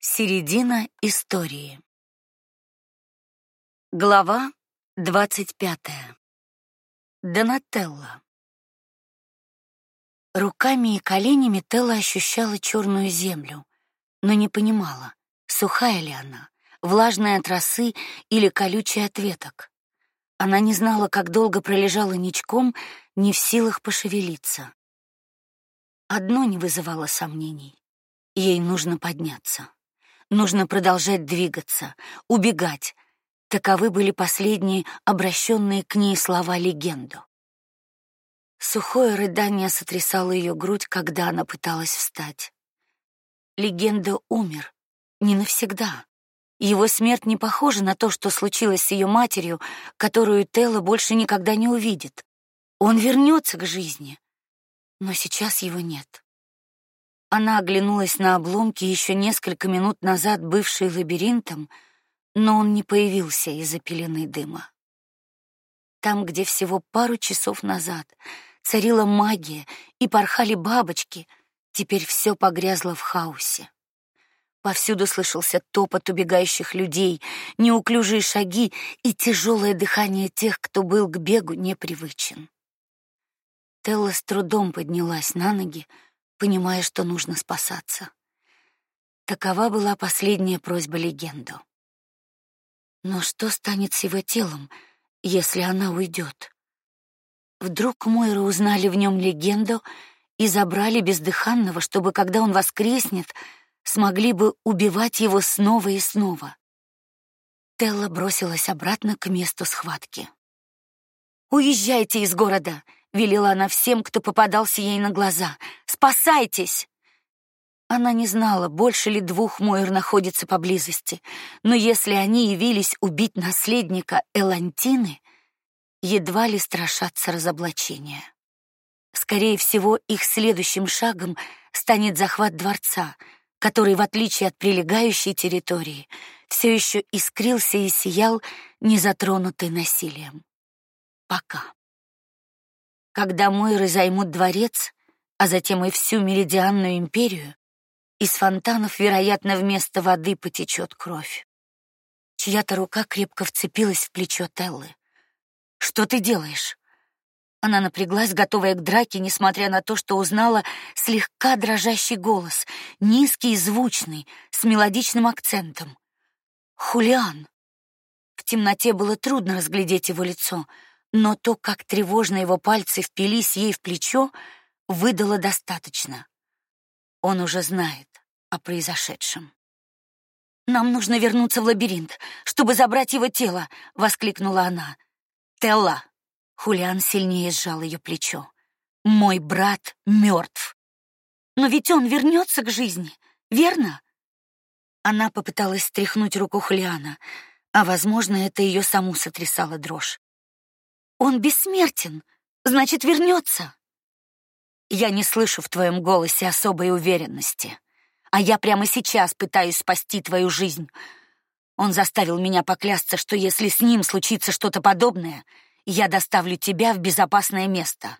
Середина истории. Глава двадцать пятая. Донателла. Руками и коленями Телла ощущала черную землю, но не понимала, сухая ли она, влажная от росы или колючая от веток. Она не знала, как долго пролежала ничком, не в силах пошевелиться. Одно не вызывало сомнений: ей нужно подняться. Нужно продолжать двигаться, убегать. Таковы были последние обращенные к ней слова легенду. Сухое рыдание сотрясало ее грудь, когда она пыталась встать. Легенда умер не навсегда. Его смерть не похожа на то, что случилось с ее матерью, которую Телла больше никогда не увидит. Он вернется к жизни, но сейчас его нет. Она оглянулась на обломки еще несколько минут назад бывшие лабиринтом, но он не появился из-за пелены дыма. Там, где всего пару часов назад царила магия и порхали бабочки, теперь все погрязло в хаосе. Повсюду слышался топот убегающих людей, неуклюжие шаги и тяжелое дыхание тех, кто был к бегу непривычен. Телла с трудом поднялась на ноги, понимая, что нужно спасаться. Такова была последняя просьба легенду. Но что станет с его телом, если она уйдет? Вдруг Мойры узнали в нем легенду и забрали бездыханного, чтобы, когда он воскреснет, смогли бы убивать его снова и снова. Телла бросилась обратно к месту схватки. Уезжайте из города, велела она всем, кто попадался ей на глаза. Спасайтесь! Она не знала, больше ли двух Мойр находится поблизости, но если они явились убить наследника Элантины, едва ли страшатся разоблачения. Скорее всего, их следующим шагом станет захват дворца, который, в отличие от прилегающей территории, все еще искрился и сиял, не затронутый насилием. Пока. Когда Мойры займут дворец, а затем и всю меридианную империю, из фонтанов, вероятно, вместо воды потечет кровь. Чья-то рука крепко вцепилась в плечо Теллы. Что ты делаешь? Она напряглась, готовая к драке, несмотря на то, что узнала слегка дрожащий голос, низкий и звучный, с мелодичным акцентом. Хулиан. В темноте было трудно разглядеть его лицо, но то, как тревожно его пальцы впились ей в плечо, выдало достаточно. Он уже знает о произошедшем. Нам нужно вернуться в лабиринт, чтобы забрать его тело, воскликнула она. Телла. Хулиан сильнее сжал ее плечо. Мой брат мертв. Но ведь он вернется к жизни, верно? Она попыталась стряхнуть руку Хулиана, а возможно, это ее саму сотрясала дрожь. Он бессмертен, значит, вернется. Я не слышу в твоем голосе особой уверенности, а я прямо сейчас пытаюсь спасти твою жизнь. Он заставил меня поклясться, что если с ним случится что-то подобное, я доставлю тебя в безопасное место.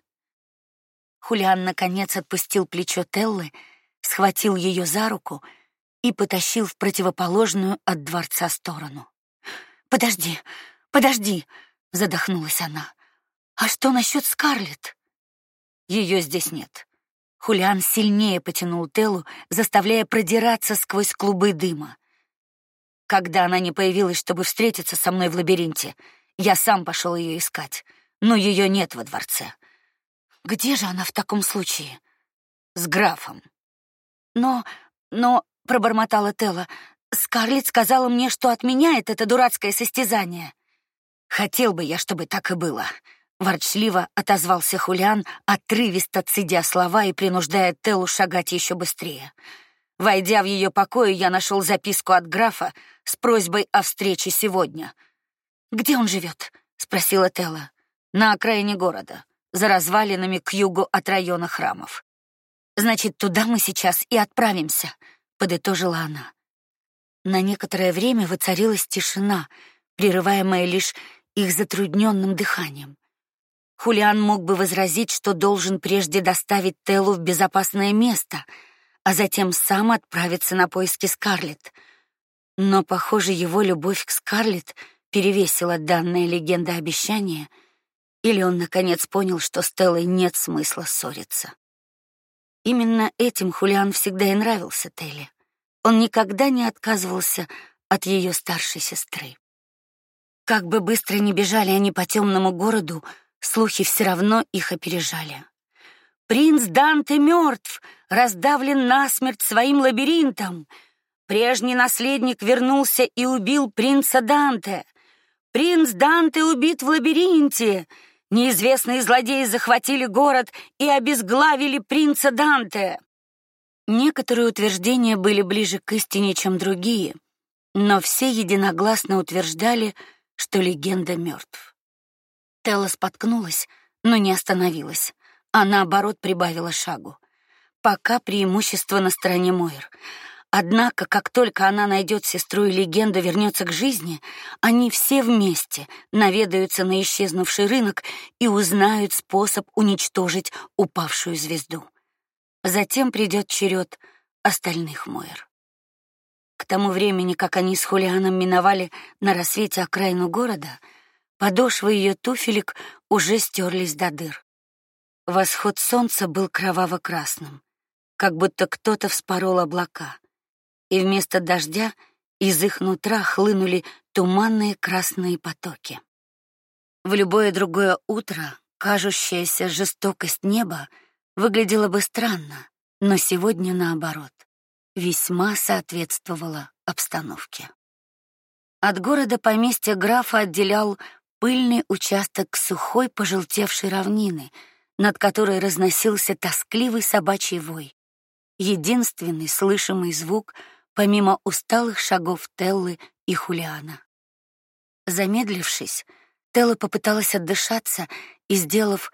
Хулиан наконец отпустил плечо Теллы, схватил ее за руку и потащил в противоположную от дворца сторону. Подожди, подожди, задохнулась она. А что насчет Скарлетт? Ее здесь нет. Хулиан сильнее потянул Телу, заставляя продираться сквозь клубы дыма. Когда она не появилась, чтобы встретиться со мной в лабиринте, я сам пошел ее искать, но ее нет во дворце. Где же она в таком случае? С графом. Но, но пробормотала Тела. Скарлетт сказала мне, что отменяет это дурацкое состязание. Хотел бы я, чтобы так и было. Ворчливо отозвался Хулиан, отрывисто цедя слова и принуждая Телу шагать еще быстрее. Войдя в ее покои, я нашел записку от графа с просьбой о встрече сегодня. Где он живет? спросила Тела. На окраине города, за развалинами к югу от района храмов. Значит, туда мы сейчас и отправимся, подытожила она. На некоторое время воцарилась тишина, прерываемая лишь их затрудненным дыханием. Хулиан мог бы возразить, что должен прежде доставить Телу в безопасное место, а затем сам отправиться на поиски Скарлетт. Но, похоже, его любовь к Скарлетт перевесила данная легенда обещания, или он наконец понял, что с Теллой нет смысла ссориться. Именно этим Хулиан всегда и нравился Телле. Он никогда не отказывался от ее старшей сестры. Как бы быстро ни бежали они по темному городу, слухи все равно их опережали. Принц Данте мертв, раздавлен насмерть своим лабиринтом. Прежний наследник вернулся и убил принца Данте. Принц Данте убит в лабиринте. Неизвестные злодеи захватили город и обезглавили принца Данте. Некоторые утверждения были ближе к истине, чем другие, но все единогласно утверждали, что легенда мертв. Телла споткнулась, но не остановилась, а наоборот прибавила шагу. Пока преимущество на стороне Мойр. Однако, как только она найдет сестру и легенда вернется к жизни, они все вместе наведаются на исчезнувший рынок и узнают способ уничтожить упавшую звезду. Затем придет черед остальных Мойр. К тому времени, как они с Хулианом миновали на рассвете окраину города, подошвы ее туфелек уже стерлись до дыр. Восход солнца был кроваво-красным, как будто кто-то вспорол облака — и вместо дождя из их нутра хлынули туманные красные потоки. В любое другое утро кажущаяся жестокость неба выглядела бы странно, но сегодня наоборот, весьма соответствовала обстановке. От города поместья графа отделял пыльный участок сухой пожелтевшей равнины, над которой разносился тоскливый собачий вой. Единственный слышимый звук — помимо усталых шагов Теллы и Хулиана. Замедлившись, Телла попыталась отдышаться и, сделав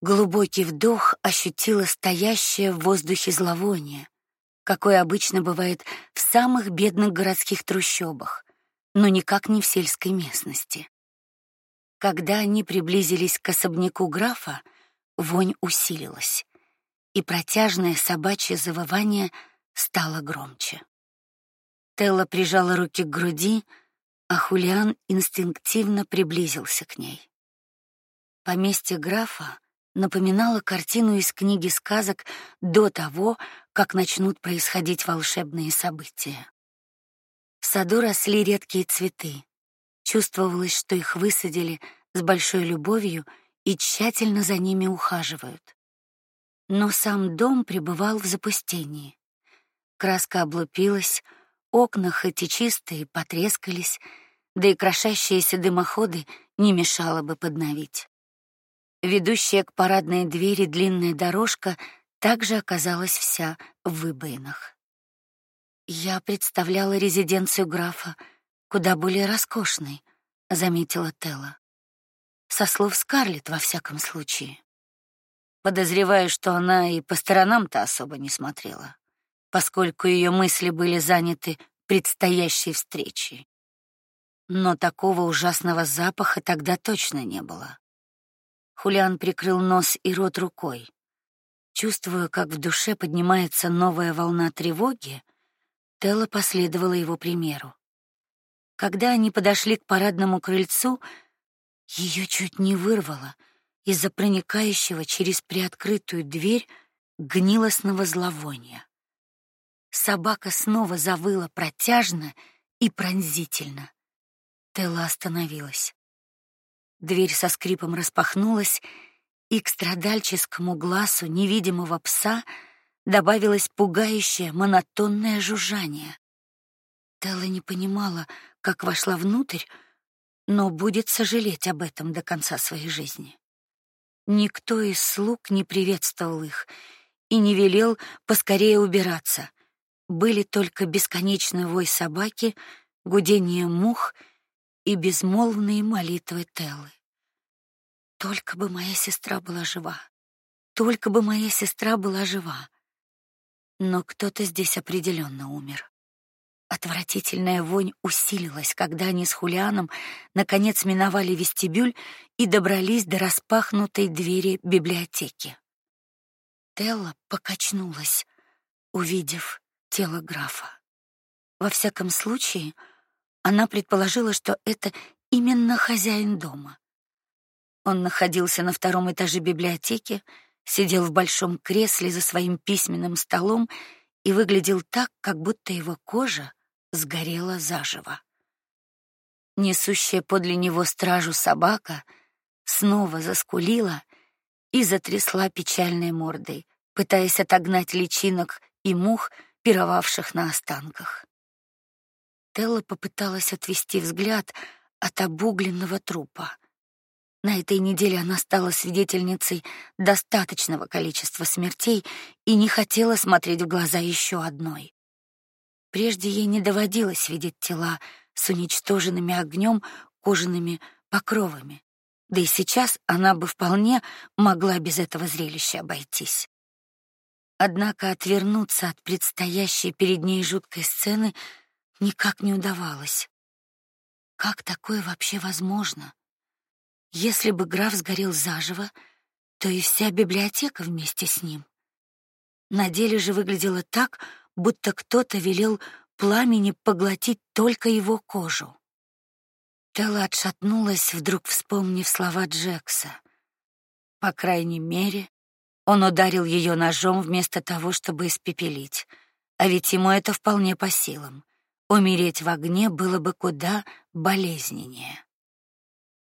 глубокий вдох, ощутила стоящее в воздухе зловоние, какое обычно бывает в самых бедных городских трущобах, но никак не в сельской местности. Когда они приблизились к особняку графа, вонь усилилась, и протяжное собачье завывание стало громче. Телла прижала руки к груди, а Хулиан инстинктивно приблизился к ней. Поместье графа напоминало картину из книги сказок до того, как начнут происходить волшебные события. В саду росли редкие цветы. Чувствовалось, что их высадили с большой любовью и тщательно за ними ухаживают. Но сам дом пребывал в запустении. Краска облупилась, Окна, хоть и чистые, потрескались, да и крошащиеся дымоходы не мешало бы подновить. Ведущая к парадной двери длинная дорожка также оказалась вся в выбоинах. Я представляла резиденцию графа куда более роскошной, заметила Телла. Со слов Скарлетт во всяком случае. Подозреваю, что она и по сторонам-то особо не смотрела поскольку ее мысли были заняты предстоящей встречей. Но такого ужасного запаха тогда точно не было. Хулиан прикрыл нос и рот рукой. Чувствуя, как в душе поднимается новая волна тревоги, Телла последовала его примеру. Когда они подошли к парадному крыльцу, ее чуть не вырвало из-за проникающего через приоткрытую дверь гнилостного зловония. Собака снова завыла протяжно и пронзительно. Телла остановилась. Дверь со скрипом распахнулась, и к страдальческому глазу невидимого пса добавилось пугающее монотонное жужжание. Телла не понимала, как вошла внутрь, но будет сожалеть об этом до конца своей жизни. Никто из слуг не приветствовал их и не велел поскорее убираться были только бесконечный вой собаки, гудение мух и безмолвные молитвы Теллы. Только бы моя сестра была жива. Только бы моя сестра была жива. Но кто-то здесь определенно умер. Отвратительная вонь усилилась, когда они с Хулианом наконец миновали вестибюль и добрались до распахнутой двери библиотеки. Телла покачнулась, увидев тело графа. Во всяком случае, она предположила, что это именно хозяин дома. Он находился на втором этаже библиотеки, сидел в большом кресле за своим письменным столом и выглядел так, как будто его кожа сгорела заживо. Несущая подле него стражу собака снова заскулила и затрясла печальной мордой, пытаясь отогнать личинок и мух, пировавших на останках. Телла попыталась отвести взгляд от обугленного трупа. На этой неделе она стала свидетельницей достаточного количества смертей и не хотела смотреть в глаза еще одной. Прежде ей не доводилось видеть тела с уничтоженными огнем кожаными покровами. Да и сейчас она бы вполне могла без этого зрелища обойтись. Однако отвернуться от предстоящей перед ней жуткой сцены никак не удавалось. Как такое вообще возможно? Если бы граф сгорел заживо, то и вся библиотека вместе с ним. На деле же выглядело так, будто кто-то велел пламени поглотить только его кожу. Телла отшатнулась, вдруг вспомнив слова Джекса. По крайней мере, он ударил ее ножом вместо того, чтобы испепелить. А ведь ему это вполне по силам. Умереть в огне было бы куда болезненнее.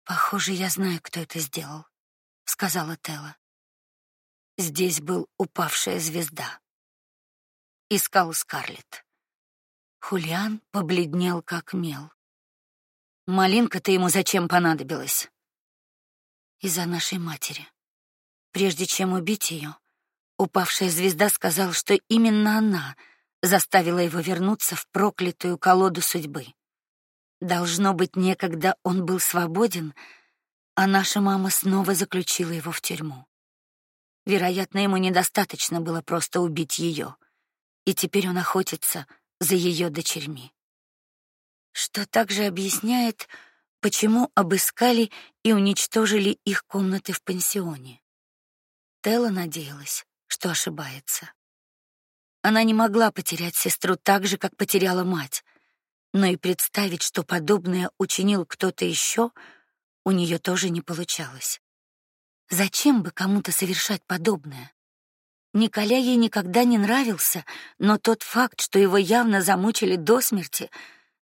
Похоже, я знаю, кто это сделал, сказала Телла. Здесь был упавшая звезда. Искал Скарлетт. Хулиан побледнел как мел. Малинка-то ему зачем понадобилась? Из-за нашей матери. Прежде чем убить ее, упавшая звезда сказал, что именно она заставила его вернуться в проклятую колоду судьбы. Должно быть, некогда он был свободен, а наша мама снова заключила его в тюрьму. Вероятно, ему недостаточно было просто убить ее, и теперь он охотится за ее дочерьми. Что также объясняет, почему обыскали и уничтожили их комнаты в пансионе. Телла надеялась, что ошибается. Она не могла потерять сестру так же, как потеряла мать, но и представить, что подобное учинил кто-то еще, у нее тоже не получалось. Зачем бы кому-то совершать подобное? Николя ей никогда не нравился, но тот факт, что его явно замучили до смерти,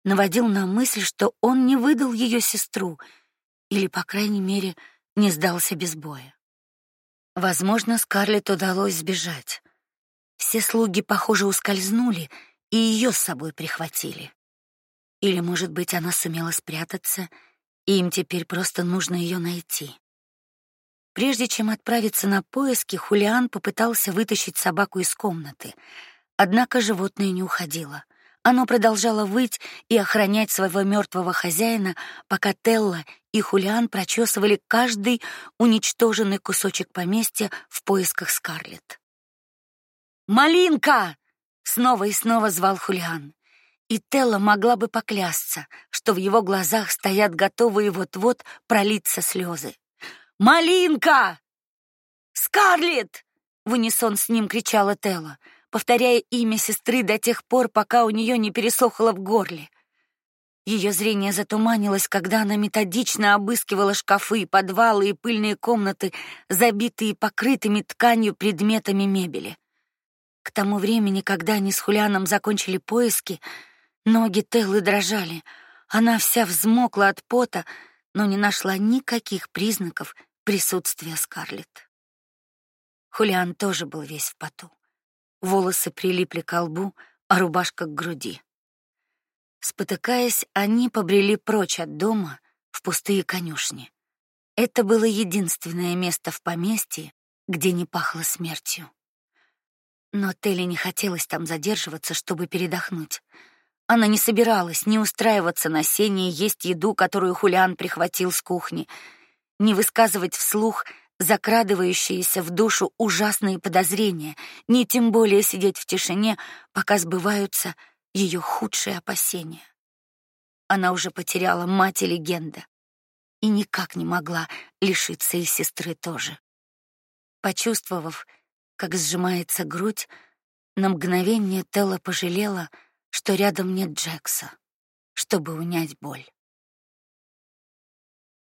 наводил на мысль, что он не выдал ее сестру или, по крайней мере, не сдался без боя. Возможно, Скарлетт удалось сбежать. Все слуги, похоже, ускользнули и ее с собой прихватили. Или, может быть, она сумела спрятаться, и им теперь просто нужно ее найти. Прежде чем отправиться на поиски, Хулиан попытался вытащить собаку из комнаты. Однако животное не уходило. Оно продолжало выть и охранять своего мертвого хозяина, пока Телла и Хулиан прочесывали каждый уничтоженный кусочек поместья в поисках Скарлетт. Малинка! Снова и снова звал Хулиан. И Телла могла бы поклясться, что в его глазах стоят готовые вот-вот пролиться слезы. Малинка! Скарлетт! В унисон с ним кричала Телла, повторяя имя сестры до тех пор, пока у нее не пересохло в горле. Ее зрение затуманилось, когда она методично обыскивала шкафы, подвалы и пыльные комнаты, забитые покрытыми тканью предметами мебели. К тому времени, когда они с Хулианом закончили поиски, ноги Теллы дрожали. Она вся взмокла от пота, но не нашла никаких признаков присутствия Скарлетт. Хулиан тоже был весь в поту. Волосы прилипли к лбу, а рубашка к груди. Спотыкаясь, они побрели прочь от дома в пустые конюшни. Это было единственное место в поместье, где не пахло смертью. Но Телли не хотелось там задерживаться, чтобы передохнуть. Она не собиралась ни устраиваться на сене и есть еду, которую Хулиан прихватил с кухни, ни высказывать вслух закрадывающиеся в душу ужасные подозрения, ни тем более сидеть в тишине, пока сбываются ее худшие опасения. Она уже потеряла мать и легенда и никак не могла лишиться и сестры тоже. Почувствовав, как сжимается грудь, На мгновение Телла пожалела, что рядом нет Джекса, чтобы унять боль.